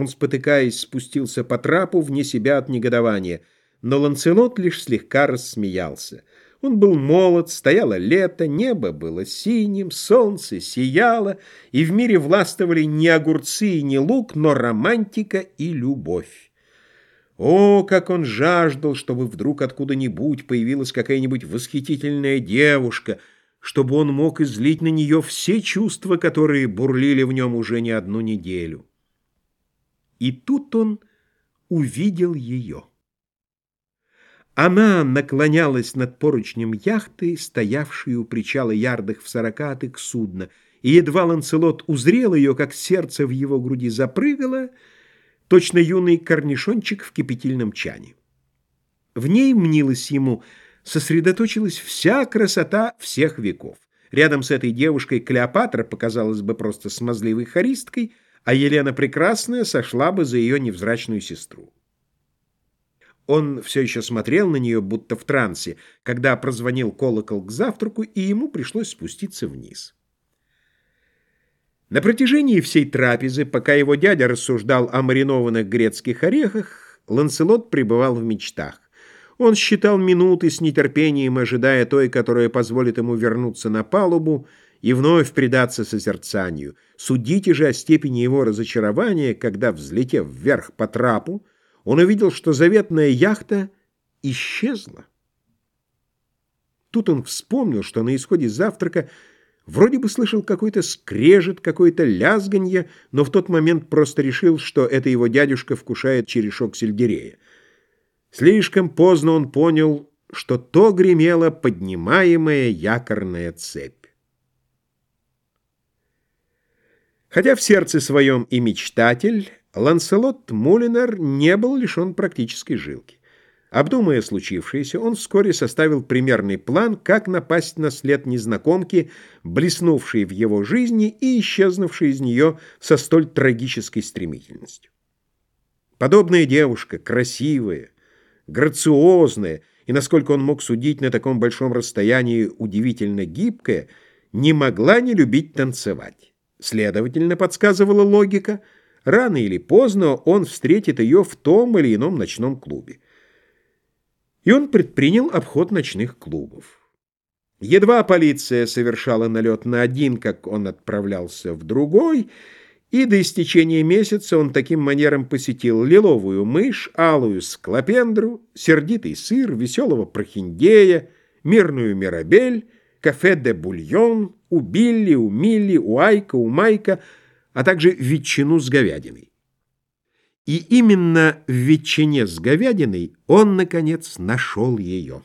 Он, спотыкаясь, спустился по трапу вне себя от негодования, но Ланцелот лишь слегка рассмеялся. Он был молод, стояло лето, небо было синим, солнце сияло, и в мире властвовали не огурцы и не лук, но романтика и любовь. О, как он жаждал, чтобы вдруг откуда-нибудь появилась какая-нибудь восхитительная девушка, чтобы он мог излить на нее все чувства, которые бурлили в нем уже не одну неделю. И тут он увидел ее. Она наклонялась над поручнем яхты, стоявшей у причала ярдах в сорока от их судна, и едва Ланцелот узрел ее, как сердце в его груди запрыгало, точно юный корнишончик в кипятильном чане. В ней, мнилось ему, сосредоточилась вся красота всех веков. Рядом с этой девушкой Клеопатра показалась бы просто смазливой хористкой — а Елена Прекрасная сошла бы за ее невзрачную сестру. Он все еще смотрел на нее, будто в трансе, когда прозвонил колокол к завтраку, и ему пришлось спуститься вниз. На протяжении всей трапезы, пока его дядя рассуждал о маринованных грецких орехах, Ланселот пребывал в мечтах. Он считал минуты с нетерпением, ожидая той, которая позволит ему вернуться на палубу, и вновь предаться созерцанию. Судите же о степени его разочарования, когда, взлетев вверх по трапу, он увидел, что заветная яхта исчезла. Тут он вспомнил, что на исходе завтрака вроде бы слышал какой-то скрежет, какое-то лязганье, но в тот момент просто решил, что это его дядюшка вкушает черешок сельдерея. Слишком поздно он понял, что то гремела поднимаемая якорная цепь. Хотя в сердце своем и мечтатель, Ланселот Мулинер не был лишен практической жилки. Обдумывая случившееся, он вскоре составил примерный план, как напасть на след незнакомки, блеснувшей в его жизни и исчезнувшей из нее со столь трагической стремительностью. Подобная девушка, красивая, грациозная и, насколько он мог судить на таком большом расстоянии, удивительно гибкая, не могла не любить танцевать. Следовательно, подсказывала логика, рано или поздно он встретит ее в том или ином ночном клубе. И он предпринял обход ночных клубов. Едва полиция совершала налет на один, как он отправлялся в другой, и до истечения месяца он таким манером посетил лиловую мышь, алую склопендру, сердитый сыр, веселого прохиндея, мирную мирабель, кафе де бульон, у Билли, у Милли, у Айка, у Майка, а также ветчину с говядиной. И именно в ветчине с говядиной он, наконец, нашел ее.